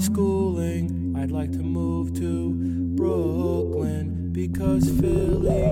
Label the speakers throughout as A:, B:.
A: schooling, I'd like to move to Brooklyn because Philly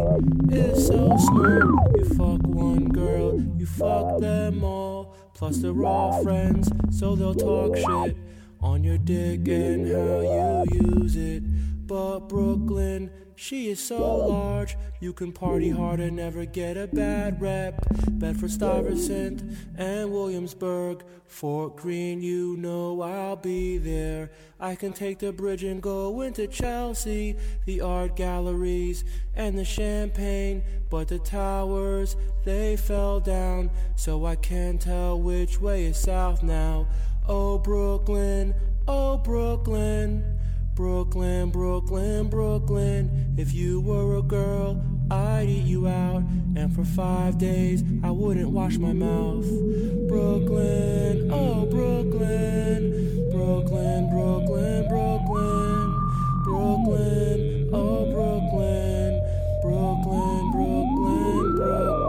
A: is so small. You fuck one girl, you fuck them all. Plus, they're all friends, so they'll talk shit on your dick and how you use it. But Brooklyn, she is so large, you can party hard and never get a bad rep. Bedford Stuyvesant and Williamsburg, Fort Greene, you know I'll be there. I can take the bridge and go into Chelsea, the art galleries and the champagne. But the towers, they fell down, so I can't tell which way is south now. Oh, Brooklyn, oh, Brooklyn. Brooklyn, Brooklyn, Brooklyn. If you were a girl, I'd eat you out. And for five days, I wouldn't wash my mouth. Brooklyn, oh, Brooklyn. Brooklyn, Brooklyn, Brooklyn. Brooklyn, oh, Brooklyn. Brooklyn, Brooklyn, Brooklyn.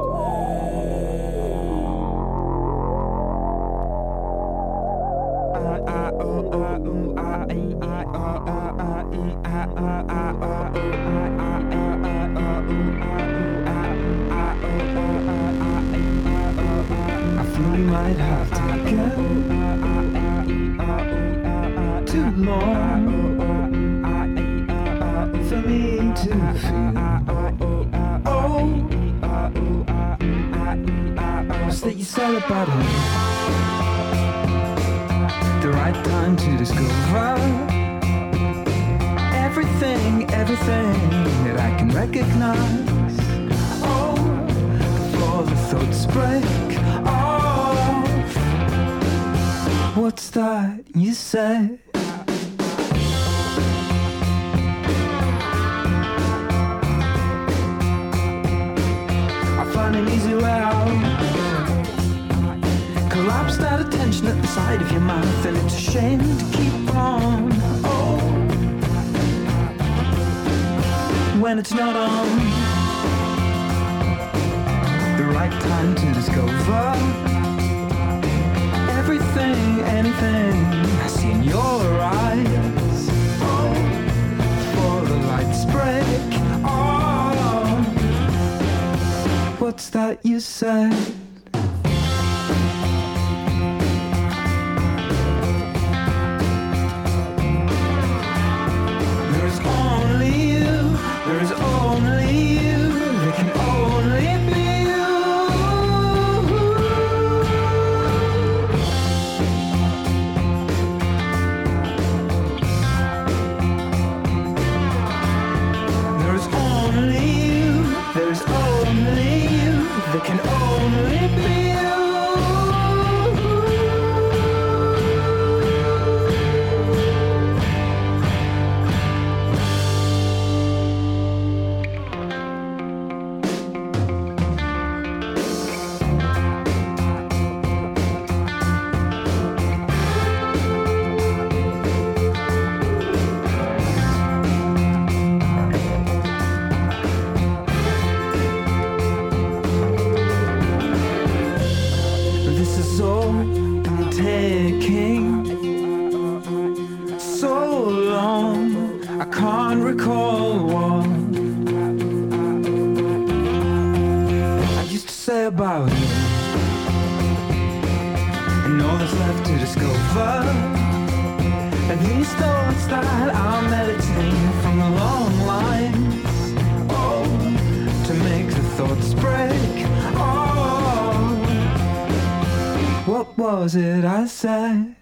A: I, oh,
B: might have to go too long for me to feel. Oh, that you said about it? The right time to discover everything, everything that I can recognize. Oh, before the thoughts break What's that you say? I find an easy way out. Collapsed out of tension at the side of your mouth, and it's a shame to keep on. When it's not on the right time to discover everything, anything I see in your eyes. Oh, before the lights break. Oh, what's that you said? About you, and all that's left to discover. And these thoughts that I'll meditate from the long lines. Oh, to make the thoughts break. Oh. What was it I said?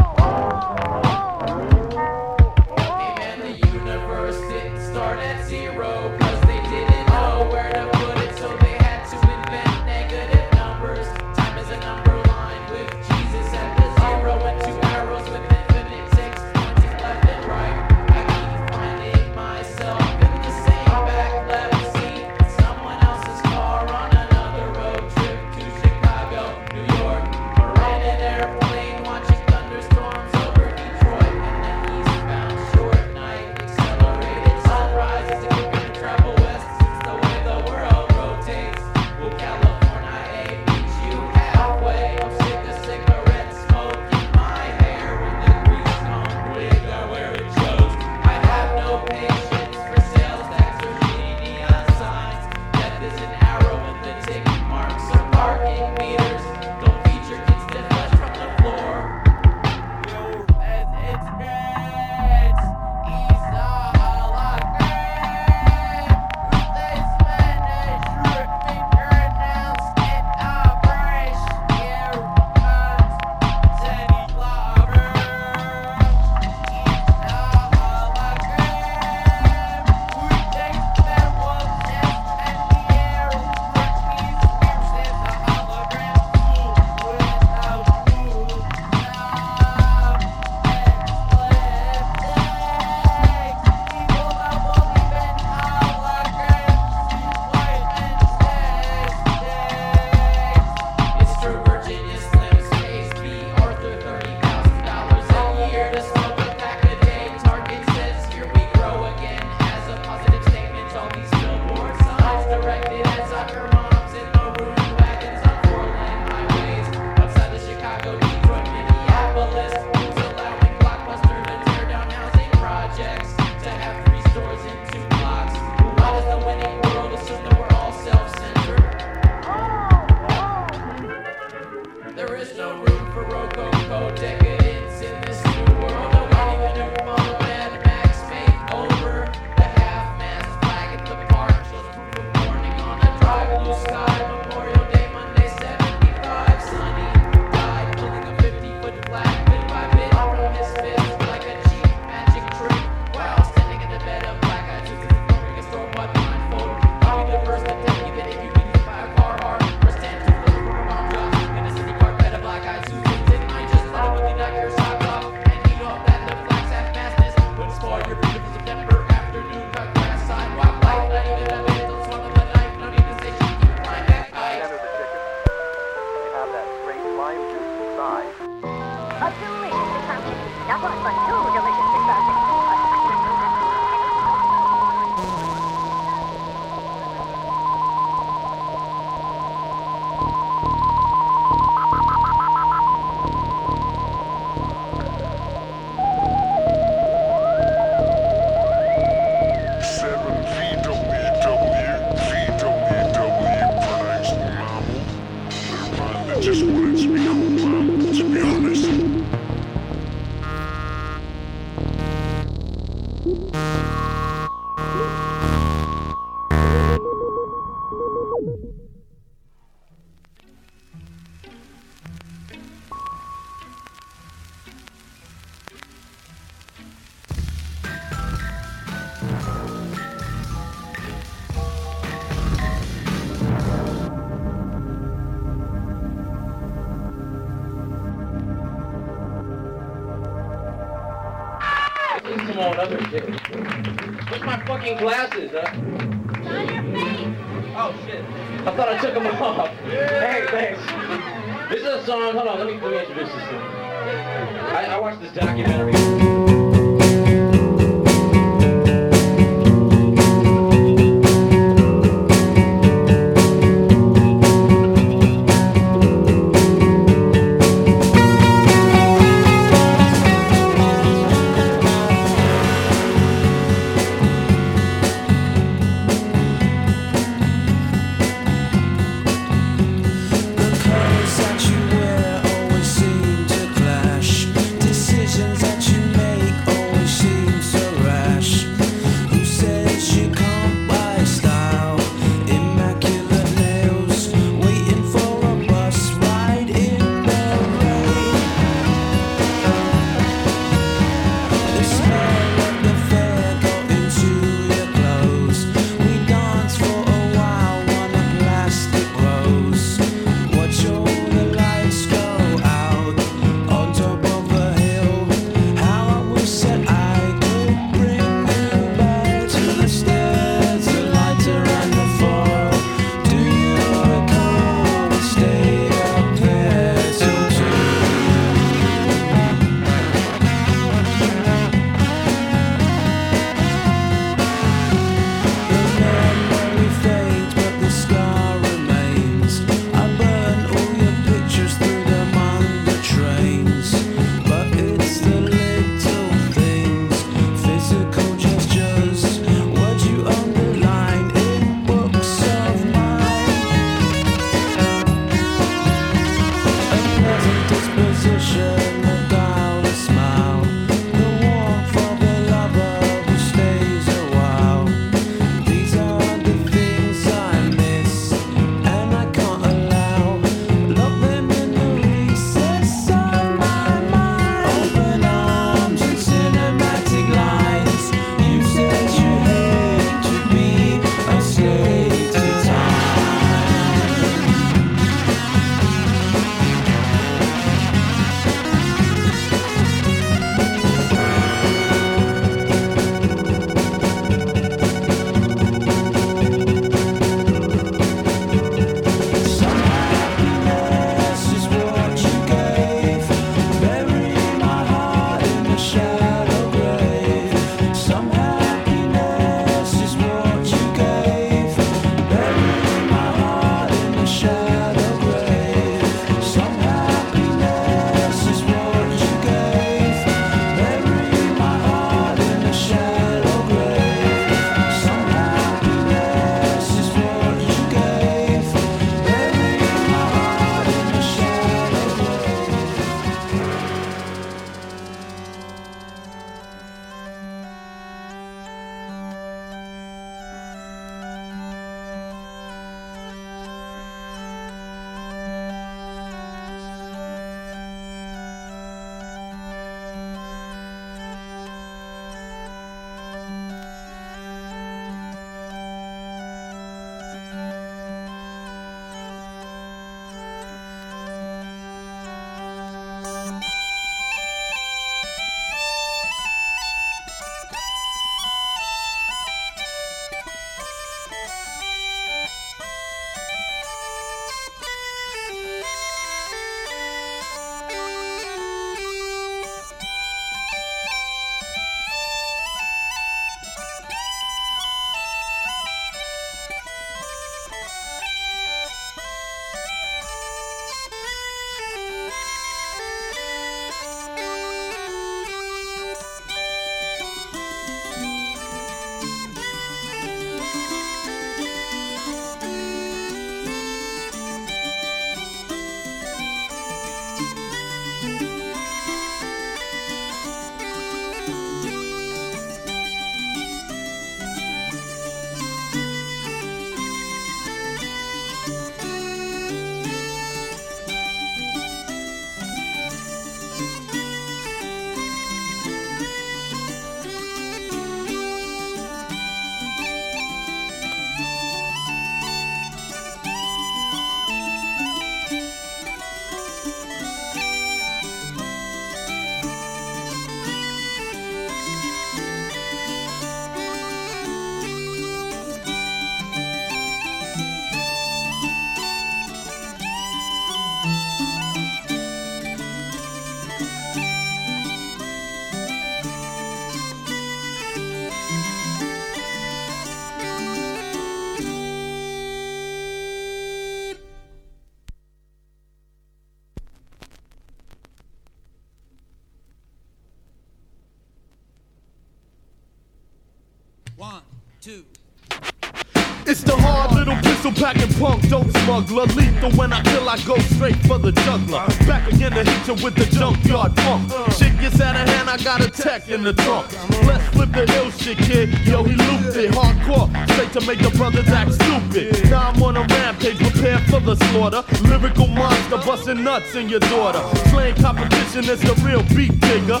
C: Smuggler. Lethal when I kill, I go straight for the juggler. Back again to hit you with the junkyard pump. Shit gets out of hand, I got a tech in the trunk. Let's flip the hill shit, kid. Yo, he looped it hardcore, straight to make the brothers act stupid. Now I'm on a rampage, prepare for the slaughter. Lyrical monster busting nuts in your daughter. Slaying competition is the real beat digger.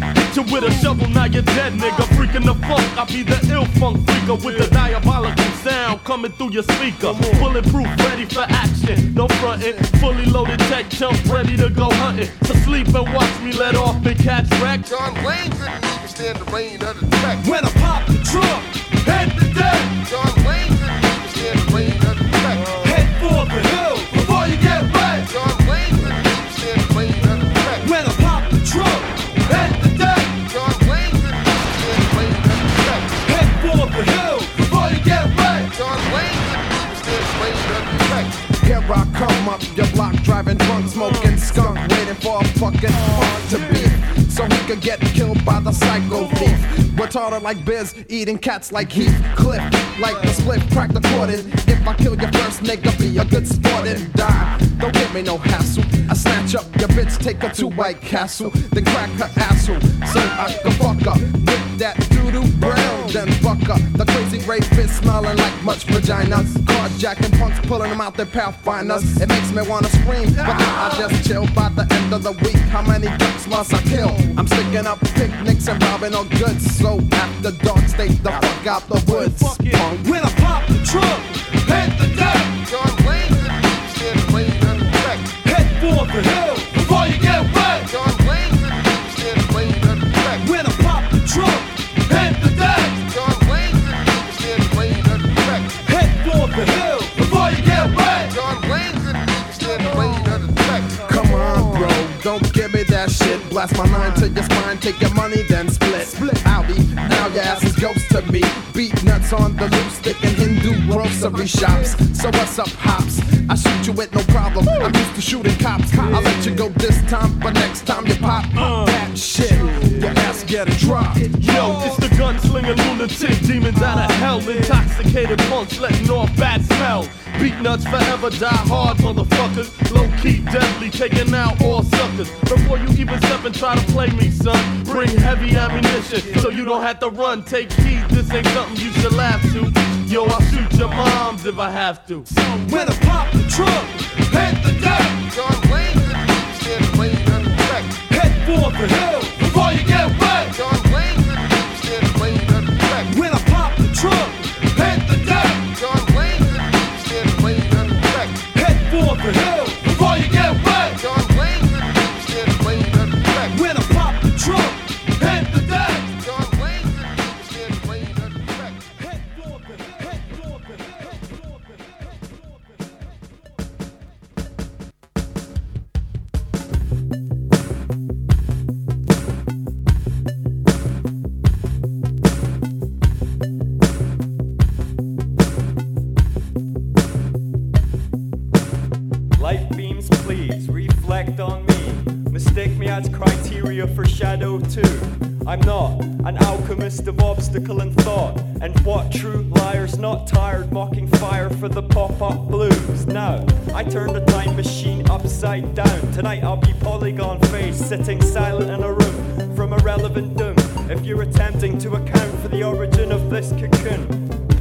C: Hit you with a shovel, now you're dead, nigga. Freaking the funk, I be the ill funk freaker with the diabolical sound coming through your speaker. Bulletproof, ready for action. No frontin', fully loaded tech jump, ready to go hunting. So sleep and watch me let off and catch wreck.
D: John Wayne couldn't even stand the rain of the track.
C: When I pop the trunk, head to death.
D: John Wayne
E: come up your block, driving drunk, smoking skunk, waiting for a fucking punk to beat. So he could get killed by the psycho thief. Retarded like Biz, eating cats like Heath Cliff. Like the split, crack the cordon. If I kill your first nigga, be a good sport and die. Don't give me no hassle. I snatch up your bitch, take her to White Castle, then crack her asshole. So I can fuck her with that doo-doo brown, then fuck her. The crazy rapist smelling like much vagina. Carjacking punks, pulling them out their pathfinders. It makes me wanna scream, but I just chill by the end of the week. How many ducks must I kill? I'm sticking up picnics and robbing all goods. So after dark, stay the fuck out the woods. Punk.
C: When I pop the trunk, head to death.
D: John Wayne couldn't even stand the rain of the track.
C: Head for the hill
E: Blast my mind to your spine, take your money, then split. Split. Howdy, now your ass is ghost to me. Beatnuts on the loose, sticking Hindu grocery shops. So what's up, hops? I shoot you with no problem. I'm used to shooting cops. I'll let you go this time, but next time you pop uh. that shit, your ass get a drop.
C: Yo, it's the gunslinger lunatic, demons out of hell, intoxicated punks letting off bad smell. Beatnuts forever, die hard, motherfuckers. Low key, deadly, taking out all suckers. Before you even step and try to play me, son, bring heavy ammunition so you don't have to run. Take heed, this ain't something you should laugh to. Yo, I'll shoot your moms if I have to. When I pop the trunk, head to death.
D: John Wayne couldn't stand the rain of the track.
C: Head for the hill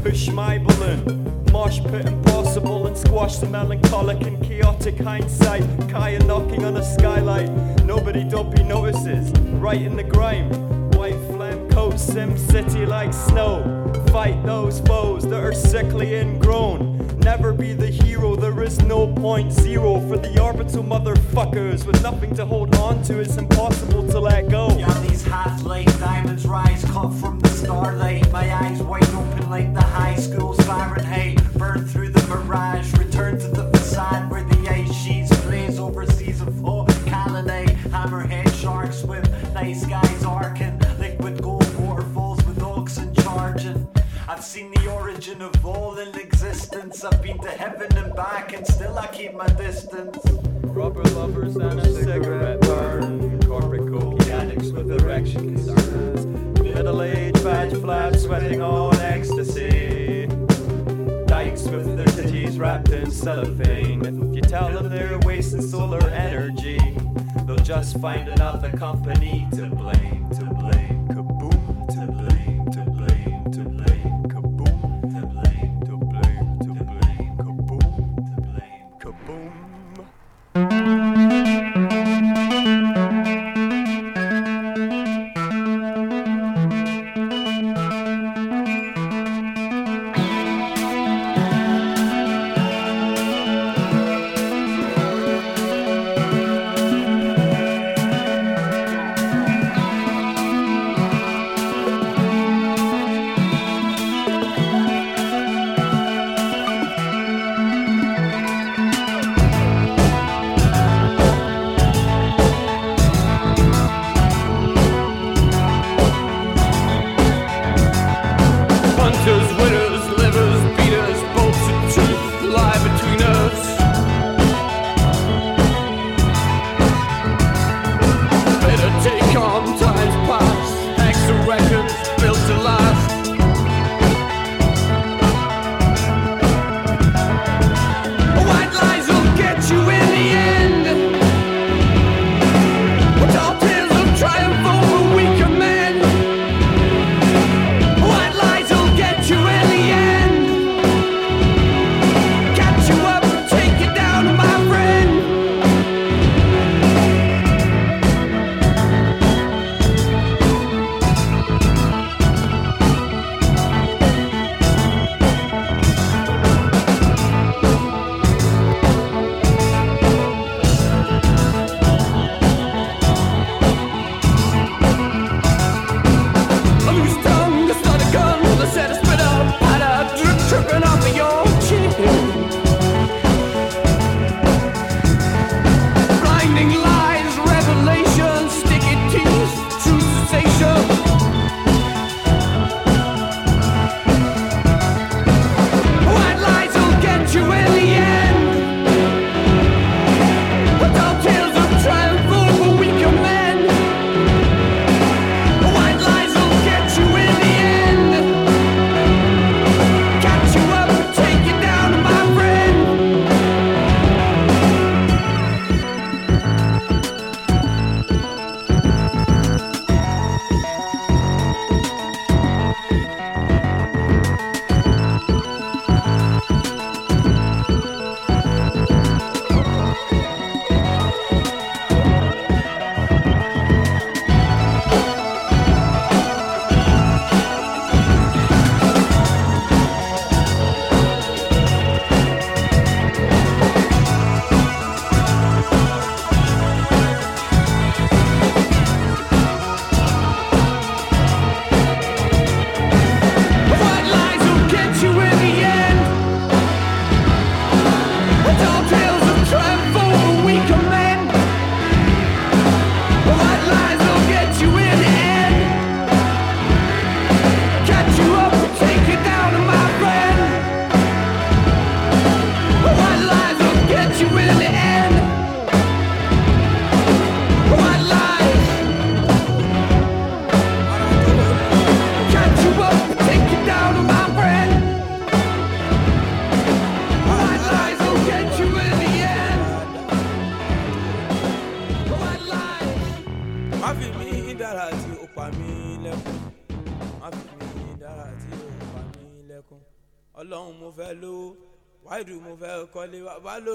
F: push my balloon. Mosh pit impossible and squash the melancholic and chaotic hindsight. Kaya knocking on a skylight, nobody dopey notices. Right in the grime, white phlegm coat Sim City like snow. Fight those foes that are sickly ingrown. Never be the hero, there is no point zero for the orbital motherfuckers with nothing to hold on to. It's impossible to let go.
G: Yeah, these half-light diamonds rise cut from the starlight. My eyes wide open like the high school's Fahrenheit. Burn through the mirage, return to the facade where the ice sheets blaze over seas of full Calinay. Hammerhead sharks with nice guys arcing, liquid gold waterfalls with oxen charging. I've seen the origin of all in existence. I've been to heaven and back, and still I keep my distance.
F: Rubber lovers and a cigarette burn. Corporate coke addicts with erection concerns middle aged badge flaps, sweating on ecstasy. Dykes with their titties wrapped in cellophane. If you tell them they're wasting solar energy, they'll just find another company to blame, to blame.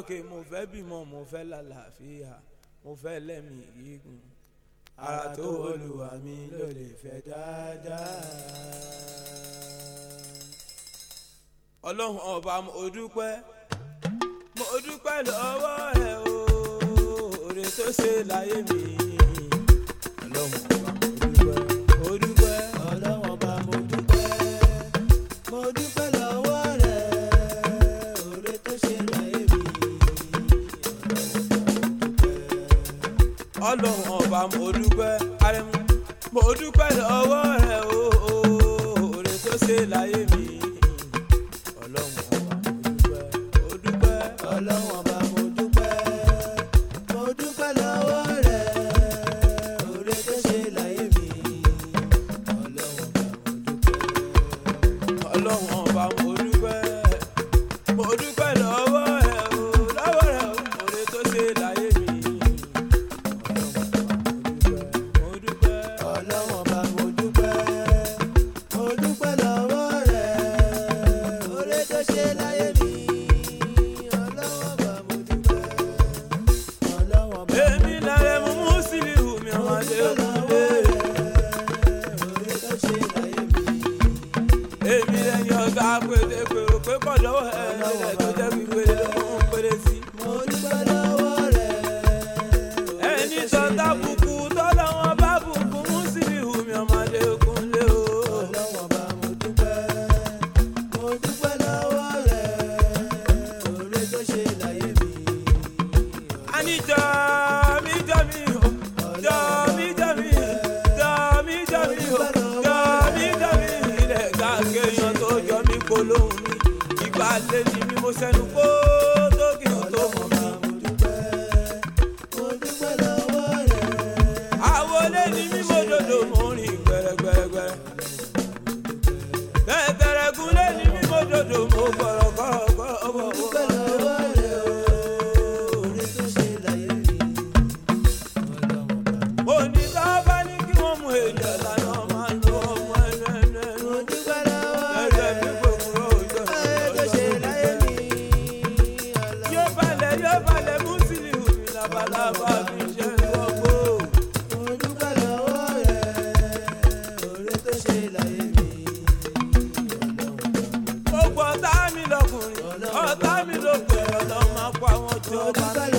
H: òkè mo fẹ́ bímọ mo fẹ́ lálàáfíà mo fẹ́ lẹ́mí gígùn ara tó olùwà mi ló lè fẹ́ dáadáa. ọlọ́run ọba mo dúpẹ́ mo dúpẹ́ lọ́wọ́ ẹ̀ o oore tó ṣe láyé mi ọlọ́run. ọlọ́run ọba mo dúpẹ́ arẹmú mo dúpẹ́ lọ́wọ́ rẹ o oore tó ṣe láyé mi.
I: Pa